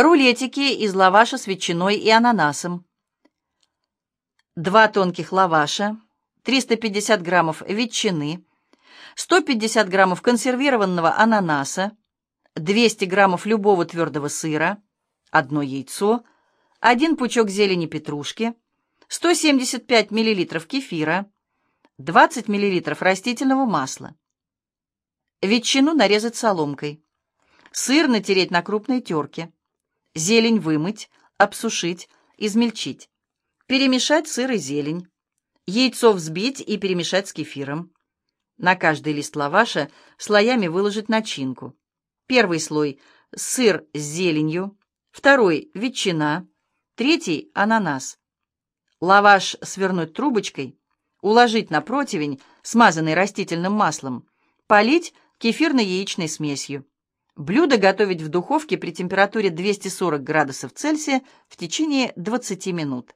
Рулетики из лаваша с ветчиной и ананасом. Два тонких лаваша, 350 граммов ветчины, 150 граммов консервированного ананаса, 200 граммов любого твердого сыра, одно яйцо, один пучок зелени петрушки, 175 миллилитров кефира, 20 миллилитров растительного масла. Ветчину нарезать соломкой. Сыр натереть на крупной терке. Зелень вымыть, обсушить, измельчить. Перемешать сыр и зелень. Яйцо взбить и перемешать с кефиром. На каждый лист лаваша слоями выложить начинку. Первый слой – сыр с зеленью, второй – ветчина, третий – ананас. Лаваш свернуть трубочкой, уложить на противень, смазанный растительным маслом, полить кефирно-яичной смесью. Блюдо готовить в духовке при температуре 240 градусов Цельсия в течение 20 минут.